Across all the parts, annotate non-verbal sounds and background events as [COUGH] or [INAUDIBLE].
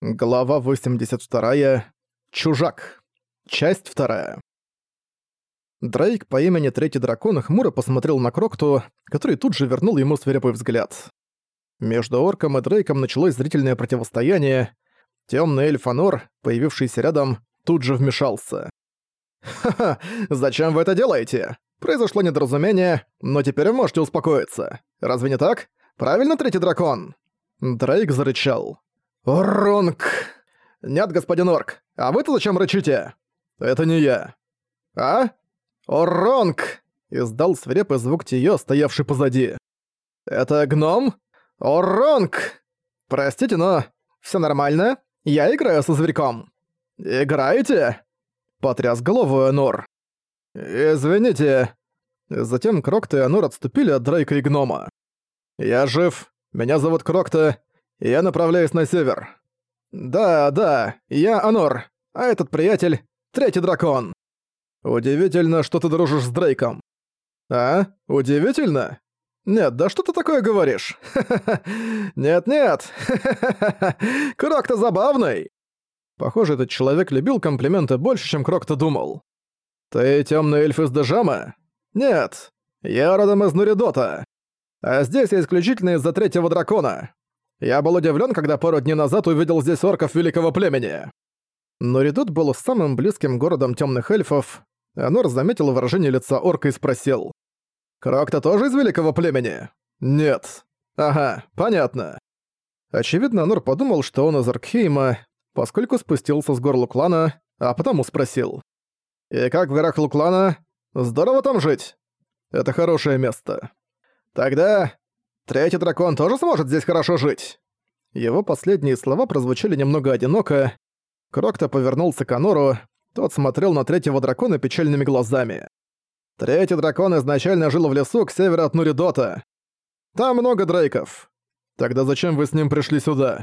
Глава 82. Чужак. Часть 2. Дрейк по имени Третий Дракон хмуро посмотрел на Крокту, который тут же вернул ему свирепый взгляд. Между Орком и Дрейком началось зрительное противостояние. Тёмный эльф Анор, появившийся рядом, тут же вмешался. «Ха-ха, зачем вы это делаете? Произошло недоразумение, но теперь вы можете успокоиться. Разве не так? Правильно, Третий Дракон?» Дрейк зарычал. «Оронг!» «Нет, господин Орк, а вы-то зачем рычите?» «Это не я». «А? Оронг!» Издал свирепый звук Тиё, стоявший позади. «Это гном? Оронг!» «Простите, но... все нормально? Я играю со зверьком». «Играете?» Потряс головой Энор. «Извините». Затем Крокта и Анор отступили от Дрейка и гнома. «Я жив. Меня зовут Крокта. Я направляюсь на север. Да, да, я Анор, а этот приятель — Третий Дракон. Удивительно, что ты дружишь с Дрейком. А? Удивительно? Нет, да что ты такое говоришь? [LAUGHS] Нет-нет, [LAUGHS] Крок-то забавный. Похоже, этот человек любил комплименты больше, чем Крок-то думал. Ты темный эльф из Дежама? Нет, я родом из Нуридота. А здесь я исключительно из-за Третьего Дракона. Я был удивлен, когда пару дней назад увидел здесь орков великого племени. Но Редут был самым близким городом темных эльфов. Анор заметил выражение лица орка и спросил. «Крок-то тоже из великого племени?» «Нет». «Ага, понятно». Очевидно, Анор подумал, что он из Аркхейма, поскольку спустился с гор Луклана, а потому спросил. «И как в горах Луклана? Здорово там жить?» «Это хорошее место». «Тогда Третий дракон тоже сможет здесь хорошо жить!» Его последние слова прозвучали немного одиноко. Крокто повернулся к Анору, тот смотрел на третьего дракона печальными глазами. Третий дракон изначально жил в лесу к северу от Нуридота. Там много дрейков. Тогда зачем вы с ним пришли сюда?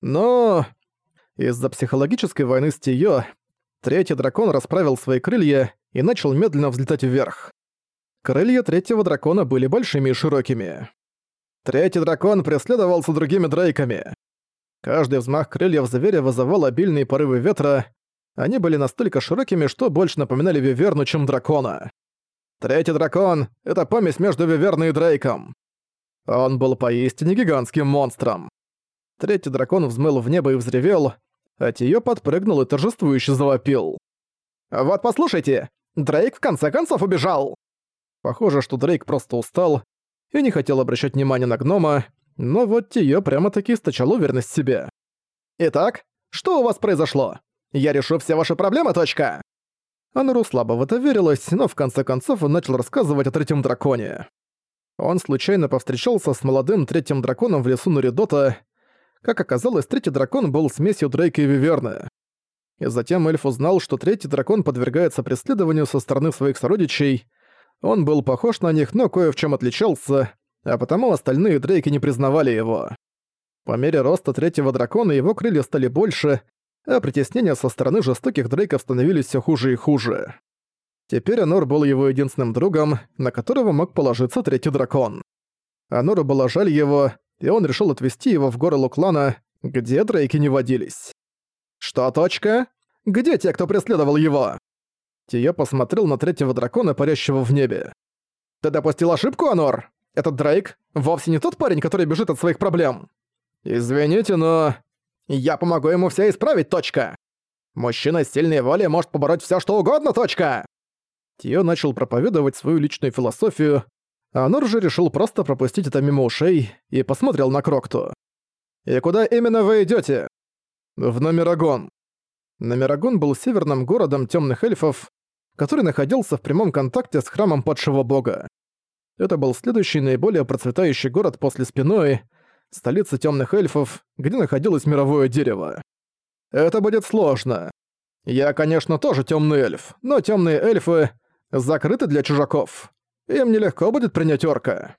Ну... Из-за психологической войны с Тиё, третий дракон расправил свои крылья и начал медленно взлетать вверх. Крылья третьего дракона были большими и широкими. Третий дракон преследовался другими дрейками. Каждый взмах крыльев зверя вызывал обильные порывы ветра. Они были настолько широкими, что больше напоминали виверну, чем дракона. Третий дракон — это помесь между виверной и дрейком. Он был поистине гигантским монстром. Третий дракон взмыл в небо и взревел, а Тиё подпрыгнул и торжествующе завопил. «Вот послушайте, Дрейк в конце концов убежал!» Похоже, что Дрейк просто устал и не хотел обращать внимания на гнома, но вот Тиё прямо-таки источал уверенность в себе. «Итак, что у вас произошло? Я решу все ваши проблемы, точка!» Ануру слабо в это верилось, но в конце концов он начал рассказывать о третьем драконе. Он случайно повстречался с молодым третьим драконом в лесу Нуридота. Как оказалось, третий дракон был смесью Дрейка и Виверны. И затем эльф узнал, что третий дракон подвергается преследованию со стороны своих сородичей, он был похож на них, но кое в чем отличался, а потому остальные Дрейки не признавали его. По мере роста третьего дракона его крылья стали больше, а притеснения со стороны жестоких Дрейков становились все хуже и хуже. Теперь Анор был его единственным другом, на которого мог положиться третий дракон. Анору было жаль его, и он решил отвезти его в горы Луклана, где Дрейки не водились. «Что, точка? Где те, кто преследовал его?» Тия посмотрел на третьего дракона, парящего в небе. «Ты допустил ошибку, Анор? Этот Дрейк вовсе не тот парень, который бежит от своих проблем. Извините, но... Я помогу ему все исправить, точка! Мужчина с сильной волей может побороть все, что угодно, точка!» Тио начал проповедовать свою личную философию, а Анор же решил просто пропустить это мимо ушей и посмотрел на Крокту. «И куда именно вы идете? «В Номерагон». Номерагон был северным городом темных эльфов, который находился в прямом контакте с храмом падшего бога. Это был следующий наиболее процветающий город после Спинои, столица темных эльфов, где находилось мировое дерево. Это будет сложно. Я, конечно, тоже темный эльф, но темные эльфы закрыты для чужаков. Им нелегко будет принять орка.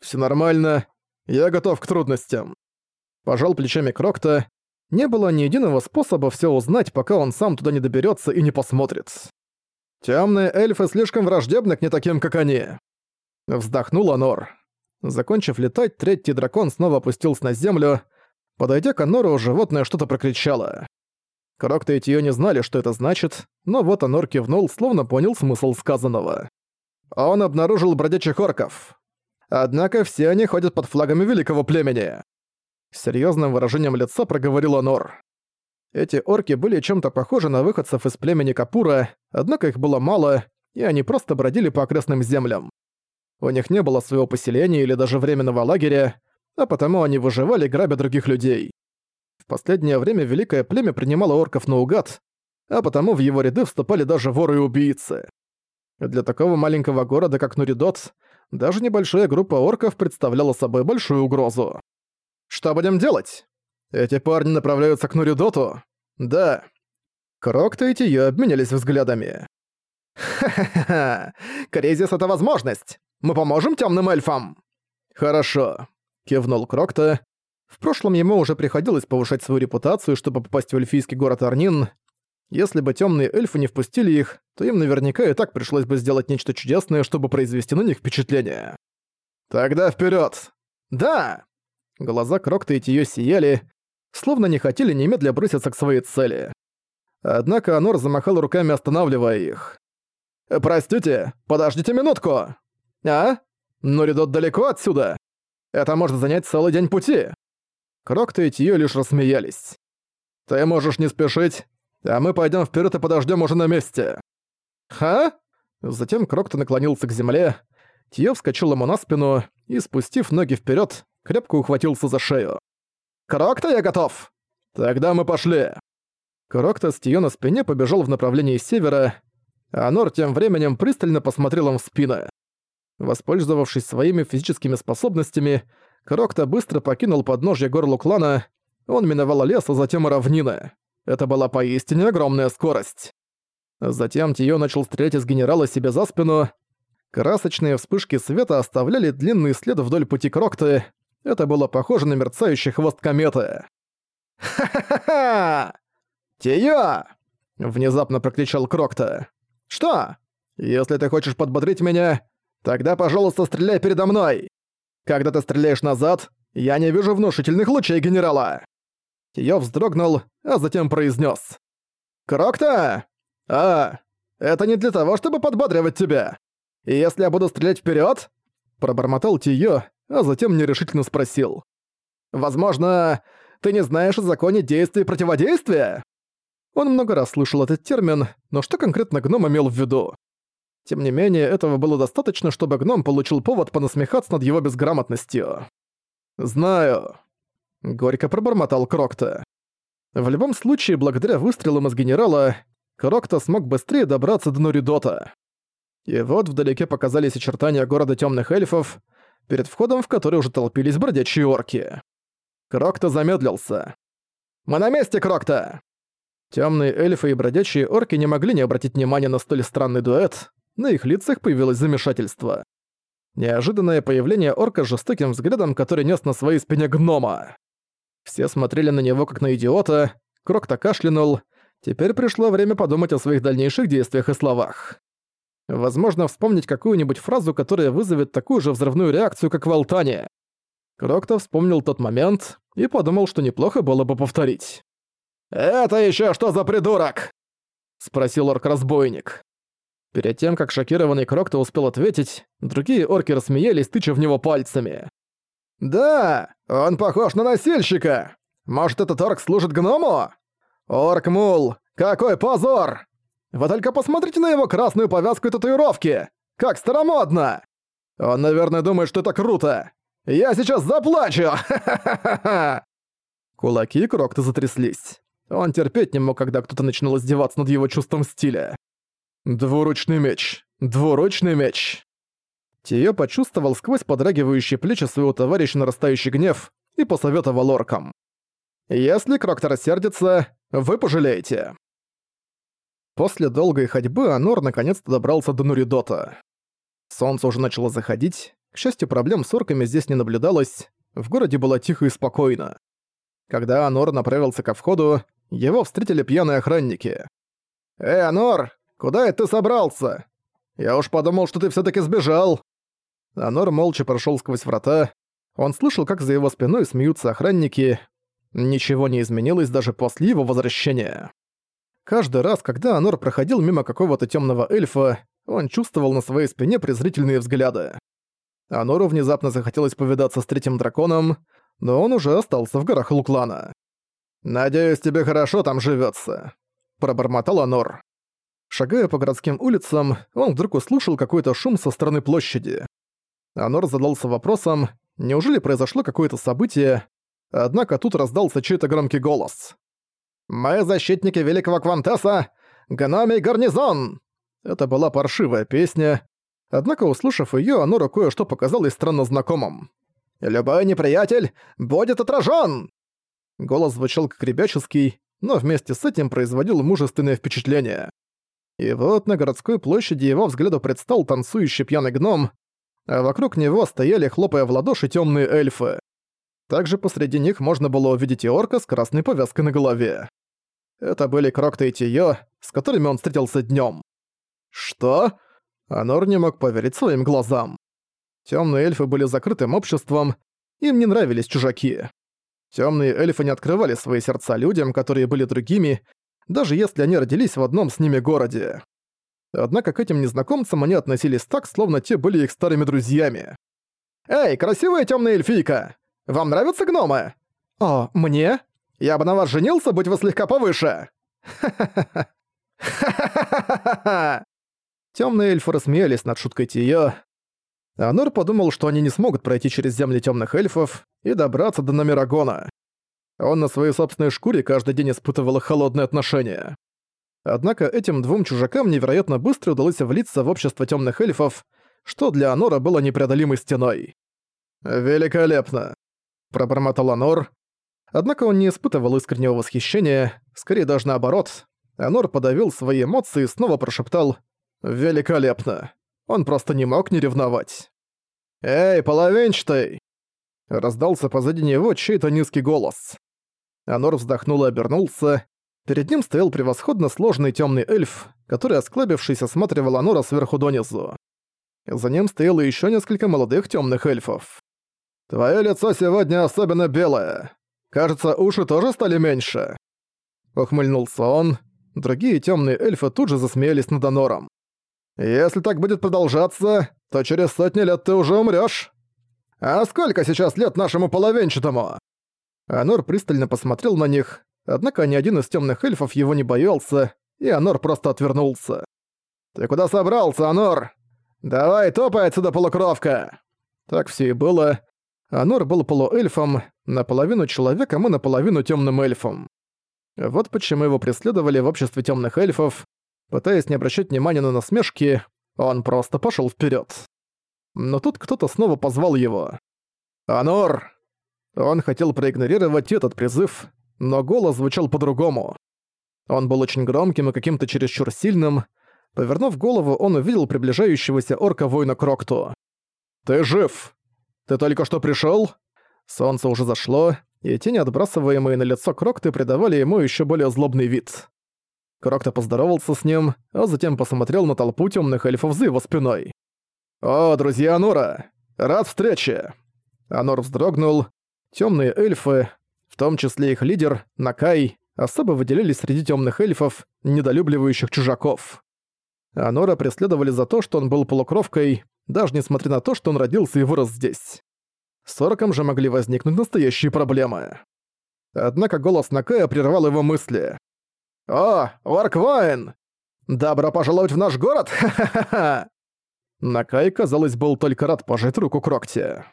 Все нормально, я готов к трудностям. Пожал плечами Крокта. Не было ни единого способа все узнать, пока он сам туда не доберется и не посмотрит. Темные эльфы слишком враждебны к не таким, как они. Вздохнула Нор. Закончив летать, третий дракон снова опустился на землю. Подойдя к Анору, животное что-то прокричало. Крокто и Тио не знали, что это значит, но вот Анор кивнул, словно понял смысл сказанного. Он обнаружил бродячих орков. Однако все они ходят под флагами великого племени. С серьёзным выражением лица проговорил Анор. Эти орки были чем-то похожи на выходцев из племени Капура, однако их было мало, и они просто бродили по окрестным землям. У них не было своего поселения или даже временного лагеря, а потому они выживали, грабя других людей. В последнее время великое племя принимало орков наугад, а потому в его ряды вступали даже воры и убийцы. Для такого маленького города, как Нуридот, даже небольшая группа орков представляла собой большую угрозу. «Что будем делать? Эти парни направляются к Нуридоту?» «Да». Крокта и Тиё обменялись взглядами. «Ха-ха-ха! Кризис — это возможность! Мы поможем темным эльфам!» «Хорошо кивнул Крокта. В прошлом ему уже приходилось повышать свою репутацию, чтобы попасть в эльфийский город Арнин. Если бы темные эльфы не впустили их, то им наверняка и так пришлось бы сделать нечто чудесное, чтобы произвести на них впечатление. «Тогда вперед! «Да!» Глаза Крокта и Тиё сияли, словно не хотели немедля броситься к своей цели. Однако Анор замахал руками, останавливая их. «Простите, подождите минутку!» «А? Норидот далеко отсюда?» Это может занять целый день пути!» Крокто и Тио лишь рассмеялись. «Ты можешь не спешить, а мы пойдем вперед и подождем уже на месте». «Ха?» Затем Крокто наклонился к земле, Тио вскочил ему на спину и, спустив ноги вперед, крепко ухватился за шею. «Крокто, я готов!» «Тогда мы пошли!» Крокто с Тио на спине побежал в направлении севера, а Нор тем временем пристально посмотрел им в спину. Воспользовавшись своими физическими способностями, Крокто быстро покинул подножье гор Луклана, он миновал лес, а затем и равнины. Это была поистине огромная скорость. Затем Тио начал стрелять из генерала себе за спину. Красочные вспышки света оставляли длинный след вдоль пути Крокты. Это было похоже на мерцающий хвост кометы. «Ха-ха-ха! Тио!» — внезапно прокричал Крокта. «Что? Если ты хочешь подбодрить меня, Тогда, пожалуйста, стреляй передо мной. Когда ты стреляешь назад, я не вижу внушительных лучей генерала. Тиё вздрогнул, а затем произнес: «Крокта! А, это не для того, чтобы подбадривать тебя. Если я буду стрелять вперед? Пробормотал Тиё, а затем нерешительно спросил. «Возможно, ты не знаешь о законе действия и противодействия?» Он много раз слышал этот термин, но что конкретно гном имел в виду? Тем не менее, этого было достаточно, чтобы гном получил повод понасмехаться над его безграмотностью. «Знаю», — горько пробормотал Крокта. В любом случае, благодаря выстрелам из генерала, Крокта смог быстрее добраться до Нуридота. И вот вдалеке показались очертания города темных эльфов, перед входом в который уже толпились бродячие орки. Крокта замедлился. «Мы на месте, Крокта!» Темные эльфы и бродячие орки не могли не обратить внимания на столь странный дуэт, на их лицах появилось замешательство. Неожиданное появление орка с жестоким взглядом, который нес на своей спине гнома. Все смотрели на него как на идиота, Крок-то кашлянул. Теперь пришло время подумать о своих дальнейших действиях и словах. Возможно, вспомнить какую-нибудь фразу, которая вызовет такую же взрывную реакцию, как в Алтане. Крокто вспомнил тот момент и подумал, что неплохо было бы повторить. «Это еще что за придурок?» — спросил орк-разбойник. Перед тем, как шокированный Крокто успел ответить, другие орки рассмеялись, тыча в него пальцами. «Да, он похож на носильщика! Может, этот орк служит гному? Орк-мул, какой позор! Вы только посмотрите на его красную повязку и татуировки! Как старомодно! Он, наверное, думает, что это круто! Я сейчас заплачу! [LAUGHS] Кулаки Крокта затряслись. Он терпеть не мог, когда кто-то начинал издеваться над его чувством стиля. Двуручный меч. Двуручный меч. Тиё почувствовал сквозь подрагивающие плечи своего товарища нарастающий гнев и посоветовал оркам. «Если Кроктор сердится, вы пожалеете». После долгой ходьбы Анор наконец-то добрался до Нуридота. Солнце уже начало заходить, к счастью, проблем с орками здесь не наблюдалось, в городе было тихо и спокойно. Когда Анор направился ко входу, его встретили пьяные охранники. «Эй, Анор, Куда это ты собрался? Я уж подумал, что ты всё-таки сбежал». Анор молча прошёл сквозь врата. Он слышал, как за его спиной смеются охранники. Ничего не изменилось даже после его возвращения. Каждый раз, когда Анор проходил мимо какого-то темного эльфа, он чувствовал на своей спине презрительные взгляды. Анору внезапно захотелось повидаться с третьим драконом, но он уже остался в горах Луклана. «Надеюсь, тебе хорошо там живется, пробормотал Анор. Шагая по городским улицам, он вдруг услышал какой-то шум со стороны площади. Анор задался вопросом, неужели произошло какое-то событие, однако тут раздался чей-то громкий голос. «Мы защитники Великого Квантеса! Гномий гарнизон!» Это была паршивая песня, однако, услышав её, Анору кое-что показалось странно знакомым. «Любой неприятель будет отражен! Голос звучал как ребяческий, но вместе с этим производил мужественное впечатление. И вот на городской площади его взгляду предстал танцующий пьяный гном, а вокруг него стояли, хлопая в ладоши, темные эльфы. Также посреди них можно было увидеть и орка с красной повязкой на голове. Это были Крокта и Тиё, с которыми он встретился днем. Что? Анор не мог поверить своим глазам. Темные эльфы были закрытым обществом, им не нравились чужаки. Темные эльфы не открывали свои сердца людям, которые были другими, даже если они родились в одном с ними городе. Однако к этим незнакомцам они относились так, словно те были их старыми друзьями. «Эй, красивая темная эльфийка! Вам нравятся гномы?» «О, мне? Я бы на вас женился, будь вы слегка повыше!» [LAUGHS] «Ха-ха-ха-ха!» «Ха-ха-ха-ха-ха!» Эльфы рассмеялись над шуткой Тиё. Анор подумал, что они не смогут пройти через земли темных эльфов и добраться до Номерагона. Он на своей собственной шкуре каждый день испытывал холодные отношения. Однако этим двум чужакам невероятно быстро удалось влиться в общество темных эльфов, что для Анора было непреодолимой стеной. «Великолепно!» – пробормотал Анор. Однако он не испытывал искреннего восхищения, скорее даже наоборот. Анор подавил свои эмоции и снова прошептал «Великолепно!» Он просто не мог не ревновать. «Эй, половинчатый!» Раздался позади него чей-то низкий голос. Анор вздохнул и обернулся. Перед ним стоял превосходно сложный темный эльф, который, осклабившись, осматривал Анора сверху донизу. За ним стояло еще несколько молодых темных эльфов. «Твое лицо сегодня особенно белое. Кажется, уши тоже стали меньше». Ухмыльнулся он. Другие темные эльфы тут же засмеялись над Анором. «Если так будет продолжаться, то через сотни лет ты уже умрёшь. А сколько сейчас лет нашему половинчатому?» Анор пристально посмотрел на них, однако ни один из темных эльфов его не боялся, и Анор просто отвернулся. «Ты куда собрался, Анор? Давай топай отсюда, полукровка!» Так все и было. Анор был полуэльфом, наполовину человеком и наполовину темным эльфом. Вот почему его преследовали в обществе темных эльфов. Пытаясь не обращать внимания на насмешки, он просто пошел вперед. Но тут кто-то снова позвал его. «Анор!» Он хотел проигнорировать этот призыв, но голос звучал по-другому. Он был очень громким и каким-то чересчур сильным. Повернув голову, он увидел приближающегося орка-воина Крокту. «Ты жив! Ты только что пришёл?» Солнце уже зашло, и тени, отбрасываемые на лицо Крокты, придавали ему ещё более злобный вид. Крокта поздоровался с ним, а затем посмотрел на толпу тёмных эльфов за его спиной. «О, друзья Анора! Рад встрече!» Анор вздрогнул, Темные эльфы, в том числе их лидер, Накай, особо выделялись среди темных эльфов, недолюбливающих чужаков. Анора преследовали за то, что он был полукровкой, даже несмотря на то, что он родился и вырос здесь. С Орком же могли возникнуть настоящие проблемы. Однако голос Накая прервал его мысли. «О, Орк! Добро пожаловать в наш город! [LAUGHS] Ха-ха-ха!» Накай, казалось, был только рад пожать руку Крокте.